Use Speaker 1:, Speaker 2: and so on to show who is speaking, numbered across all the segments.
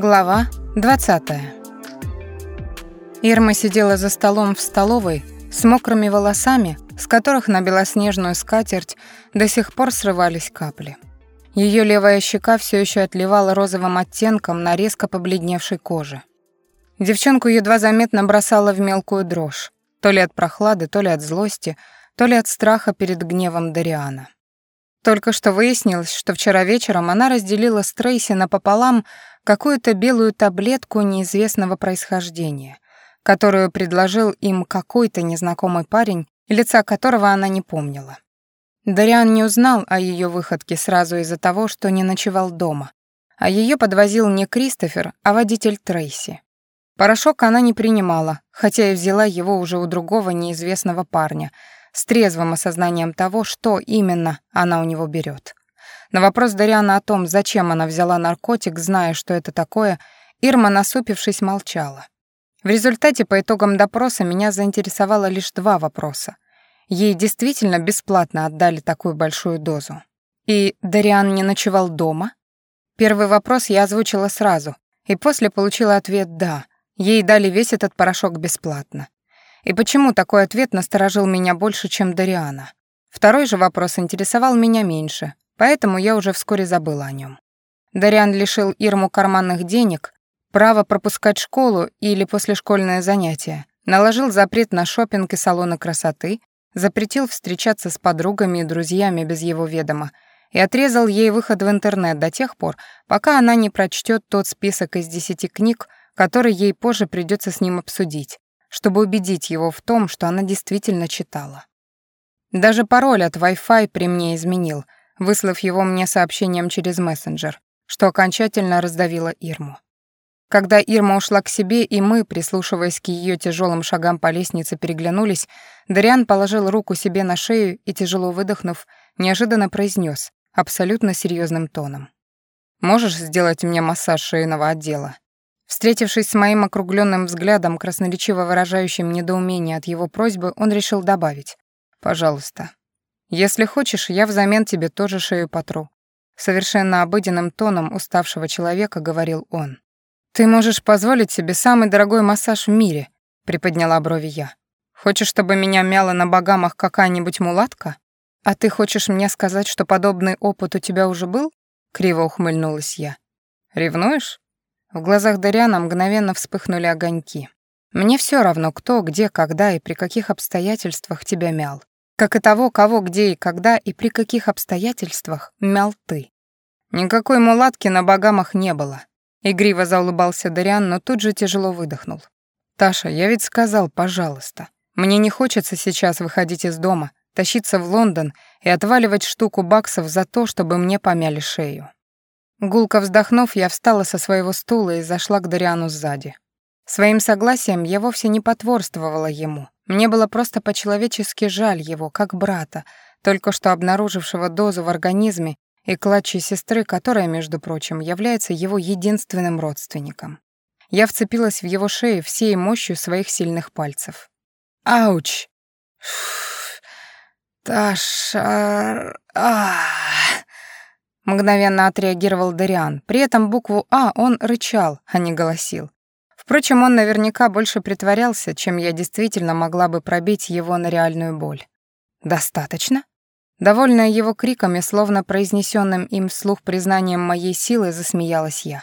Speaker 1: Глава 20. Ирма сидела за столом в столовой с мокрыми волосами, с которых на белоснежную скатерть до сих пор срывались капли. Ее левая щека все еще отливала розовым оттенком на резко побледневшей коже. Девчонку едва заметно бросала в мелкую дрожь, то ли от прохлады, то ли от злости, то ли от страха перед гневом Дариана. Только что выяснилось, что вчера вечером она разделила с Трейси напополам какую-то белую таблетку неизвестного происхождения, которую предложил им какой-то незнакомый парень, лица которого она не помнила. Дариан не узнал о ее выходке сразу из-за того, что не ночевал дома, а ее подвозил не Кристофер, а водитель Трейси. Порошок она не принимала, хотя и взяла его уже у другого неизвестного парня — с трезвым осознанием того, что именно она у него берет. На вопрос Дариана о том, зачем она взяла наркотик, зная, что это такое, Ирма, насупившись, молчала. В результате по итогам допроса меня заинтересовало лишь два вопроса. Ей действительно бесплатно отдали такую большую дозу. И Дариан не ночевал дома? Первый вопрос я озвучила сразу, и после получила ответ «да». Ей дали весь этот порошок бесплатно. И почему такой ответ насторожил меня больше, чем Дариана? Второй же вопрос интересовал меня меньше, поэтому я уже вскоре забыла о нем. Дариан лишил Ирму карманных денег, права пропускать школу или послешкольное занятие, наложил запрет на шопинг и салоны красоты, запретил встречаться с подругами и друзьями без его ведома и отрезал ей выход в интернет до тех пор, пока она не прочтет тот список из десяти книг, который ей позже придется с ним обсудить, чтобы убедить его в том, что она действительно читала. Даже пароль от Wi-Fi при мне изменил, выслав его мне сообщением через мессенджер, что окончательно раздавило Ирму. Когда Ирма ушла к себе, и мы, прислушиваясь к ее тяжелым шагам по лестнице, переглянулись, Дариан положил руку себе на шею и, тяжело выдохнув, неожиданно произнес абсолютно серьезным тоном. «Можешь сделать мне массаж шейного отдела?» Встретившись с моим округленным взглядом, красноречиво выражающим недоумение от его просьбы, он решил добавить. «Пожалуйста. Если хочешь, я взамен тебе тоже шею потру». Совершенно обыденным тоном уставшего человека говорил он. «Ты можешь позволить себе самый дорогой массаж в мире», — приподняла брови я. «Хочешь, чтобы меня мяла на богамах какая-нибудь мулатка? А ты хочешь мне сказать, что подобный опыт у тебя уже был?» — криво ухмыльнулась я. «Ревнуешь?» В глазах Дариана мгновенно вспыхнули огоньки. «Мне все равно, кто, где, когда и при каких обстоятельствах тебя мял. Как и того, кого, где и когда и при каких обстоятельствах мял ты. Никакой мулатки на богамах не было». Игриво заулыбался Дариан, но тут же тяжело выдохнул. «Таша, я ведь сказал, пожалуйста. Мне не хочется сейчас выходить из дома, тащиться в Лондон и отваливать штуку баксов за то, чтобы мне помяли шею. Гулко вздохнув, я встала со своего стула и зашла к Дариану сзади. Своим согласием я вовсе не потворствовала ему. Мне было просто по-человечески жаль его, как брата, только что обнаружившего дозу в организме и кладчей сестры, которая, между прочим, является его единственным родственником. Я вцепилась в его шею всей мощью своих сильных пальцев. «Ауч! Таша... Ах!» Мгновенно отреагировал Дариан. При этом букву «А» он рычал, а не голосил. Впрочем, он наверняка больше притворялся, чем я действительно могла бы пробить его на реальную боль. «Достаточно?» Довольная его криками, словно произнесенным им вслух признанием моей силы, засмеялась я.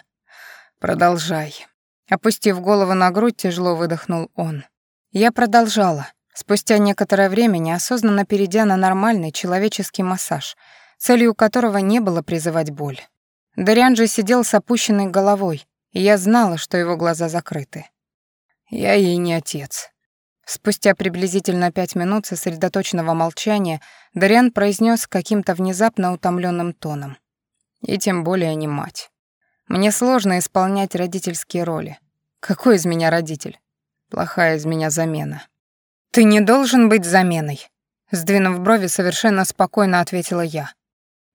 Speaker 1: «Продолжай». Опустив голову на грудь, тяжело выдохнул он. Я продолжала, спустя некоторое время неосознанно перейдя на нормальный человеческий массаж — целью которого не было призывать боль. Дариан же сидел с опущенной головой, и я знала, что его глаза закрыты. Я ей не отец. Спустя приблизительно пять минут сосредоточенного молчания Дариан произнес каким-то внезапно утомленным тоном. И тем более не мать. Мне сложно исполнять родительские роли. Какой из меня родитель? Плохая из меня замена. Ты не должен быть заменой. Сдвинув брови, совершенно спокойно ответила я.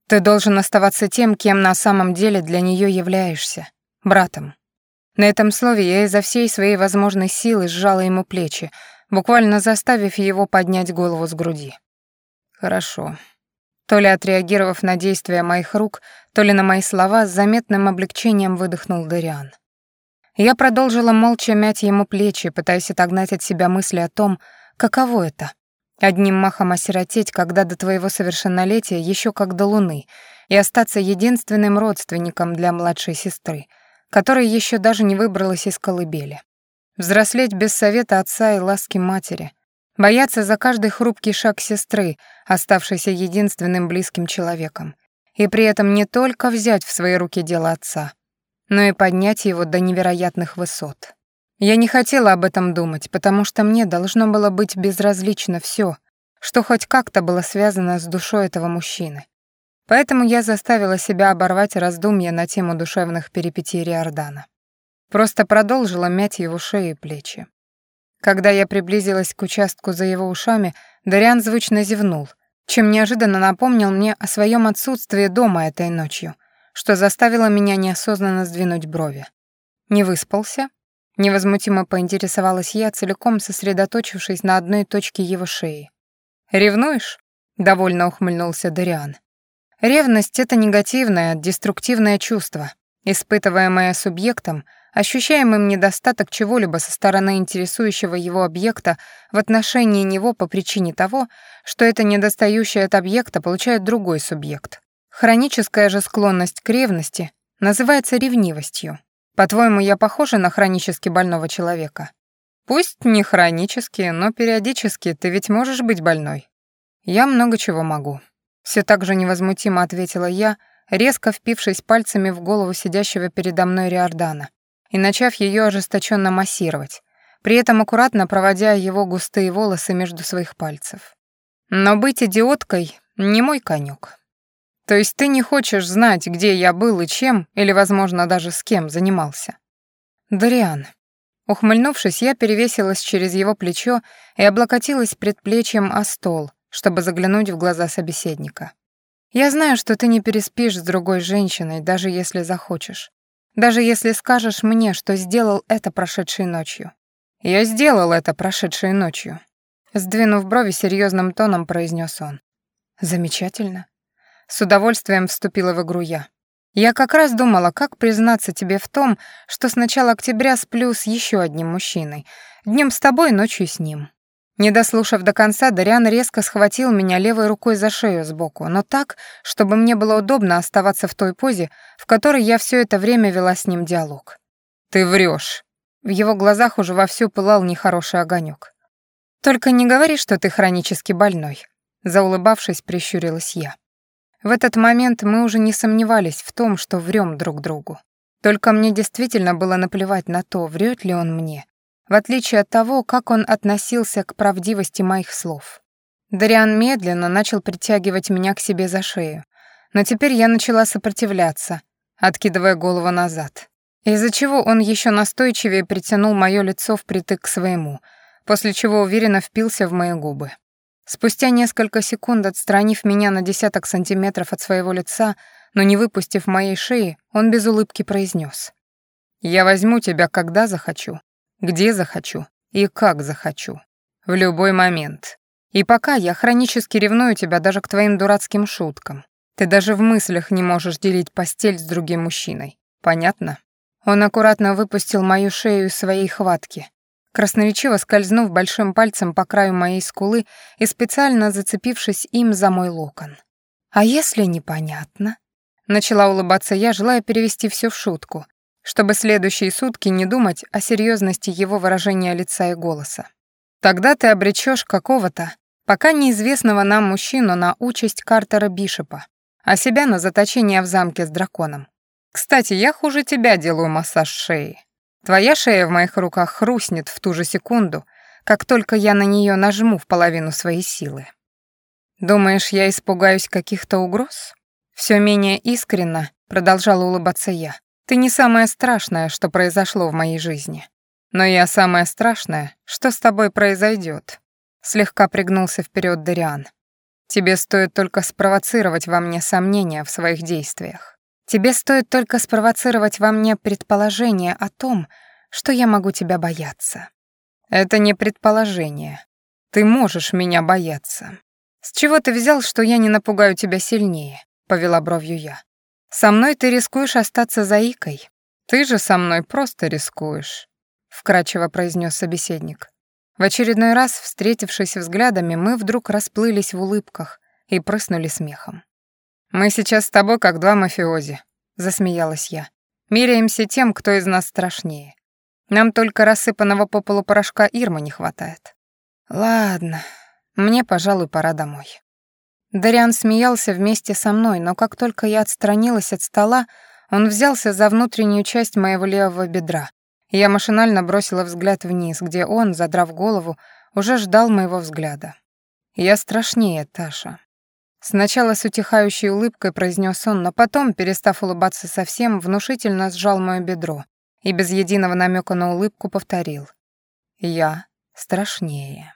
Speaker 1: Ты должен оставаться тем, кем на самом деле для нее являешься, братом. На этом слове я изо всей своей возможной силы сжала ему плечи, буквально заставив его поднять голову с груди. Хорошо. То ли отреагировав на действия моих рук, то ли на мои слова, с заметным облегчением выдохнул Дариан. Я продолжила молча мять ему плечи, пытаясь отогнать от себя мысли о том, каково это — одним махом осиротеть, когда до твоего совершеннолетия еще как до луны, и остаться единственным родственником для младшей сестры, которая еще даже не выбралась из колыбели. Взрослеть без совета отца и ласки матери, бояться за каждый хрупкий шаг сестры, оставшейся единственным близким человеком, и при этом не только взять в свои руки дело отца, но и поднять его до невероятных высот. Я не хотела об этом думать, потому что мне должно было быть безразлично все, что хоть как-то было связано с душой этого мужчины. Поэтому я заставила себя оборвать раздумья на тему душевных перипетий Риордана. Просто продолжила мять его шею и плечи. Когда я приблизилась к участку за его ушами, Дариан звучно зевнул, чем неожиданно напомнил мне о своем отсутствии дома этой ночью, что заставило меня неосознанно сдвинуть брови. «Не выспался?» Невозмутимо поинтересовалась я, целиком сосредоточившись на одной точке его шеи. «Ревнуешь?» — довольно ухмыльнулся Дариан. «Ревность — это негативное, деструктивное чувство, испытываемое субъектом, ощущаемым недостаток чего-либо со стороны интересующего его объекта в отношении него по причине того, что это недостающее от объекта получает другой субъект. Хроническая же склонность к ревности называется ревнивостью. По-твоему, я похожа на хронически больного человека? Пусть не хронически, но периодически ты ведь можешь быть больной. Я много чего могу. Все так же невозмутимо ответила я, резко впившись пальцами в голову сидящего передо мной Риордана и начав ее ожесточенно массировать, при этом аккуратно проводя его густые волосы между своих пальцев. Но быть идиоткой — не мой конек. То есть ты не хочешь знать, где я был и чем, или, возможно, даже с кем занимался? Дариан. Ухмыльнувшись, я перевесилась через его плечо и облокотилась предплечьем о стол, чтобы заглянуть в глаза собеседника. Я знаю, что ты не переспишь с другой женщиной, даже если захочешь. Даже если скажешь мне, что сделал это прошедшей ночью. Я сделал это прошедшей ночью. Сдвинув брови, серьезным тоном произнес он. Замечательно. С удовольствием вступила в игру я. Я как раз думала, как признаться тебе в том, что с начала октября сплю с еще одним мужчиной. Днем с тобой, ночью с ним. Не дослушав до конца, Дариан резко схватил меня левой рукой за шею сбоку, но так, чтобы мне было удобно оставаться в той позе, в которой я все это время вела с ним диалог. «Ты врешь. В его глазах уже вовсю пылал нехороший огонек. «Только не говори, что ты хронически больной», — заулыбавшись, прищурилась я. В этот момент мы уже не сомневались в том, что врем друг другу. Только мне действительно было наплевать на то, врет ли он мне, в отличие от того, как он относился к правдивости моих слов. Дариан медленно начал притягивать меня к себе за шею, но теперь я начала сопротивляться, откидывая голову назад, из-за чего он еще настойчивее притянул мое лицо впритык к своему, после чего уверенно впился в мои губы. Спустя несколько секунд, отстранив меня на десяток сантиметров от своего лица, но не выпустив моей шеи, он без улыбки произнес: «Я возьму тебя, когда захочу, где захочу и как захочу. В любой момент. И пока я хронически ревную тебя даже к твоим дурацким шуткам. Ты даже в мыслях не можешь делить постель с другим мужчиной. Понятно?» Он аккуратно выпустил мою шею из своей хватки, красноречиво скользнув большим пальцем по краю моей скулы и специально зацепившись им за мой локон. «А если непонятно?» Начала улыбаться я, желая перевести все в шутку, чтобы следующие сутки не думать о серьезности его выражения лица и голоса. «Тогда ты обречешь какого-то, пока неизвестного нам мужчину на участь Картера Бишопа, а себя на заточение в замке с драконом. Кстати, я хуже тебя делаю массаж шеи. Твоя шея в моих руках хрустнет в ту же секунду, как только я на нее нажму в половину своей силы. Думаешь, я испугаюсь каких-то угроз? Все менее искренно продолжала улыбаться я. Ты не самое страшное, что произошло в моей жизни. Но я самое страшное, что с тобой произойдет. Слегка пригнулся вперед Дариан. Тебе стоит только спровоцировать во мне сомнения в своих действиях. Тебе стоит только спровоцировать во мне предположение о том, что я могу тебя бояться. Это не предположение. Ты можешь меня бояться. С чего ты взял, что я не напугаю тебя сильнее? Повела бровью я. Со мной ты рискуешь остаться заикой. «Ты же со мной просто рискуешь», — вкрадчиво произнес собеседник. В очередной раз, встретившись взглядами, мы вдруг расплылись в улыбках и прыснули смехом. «Мы сейчас с тобой как два мафиози», — засмеялась я. «Меряемся тем, кто из нас страшнее. Нам только рассыпанного по полу порошка Ирмы не хватает». «Ладно, мне, пожалуй, пора домой». Дариан смеялся вместе со мной, но как только я отстранилась от стола, он взялся за внутреннюю часть моего левого бедра. Я машинально бросила взгляд вниз, где он, задрав голову, уже ждал моего взгляда. «Я страшнее, Таша». Сначала с утихающей улыбкой произнес он, но потом, перестав улыбаться совсем, внушительно сжал моё бедро и без единого намека на улыбку повторил. «Я страшнее».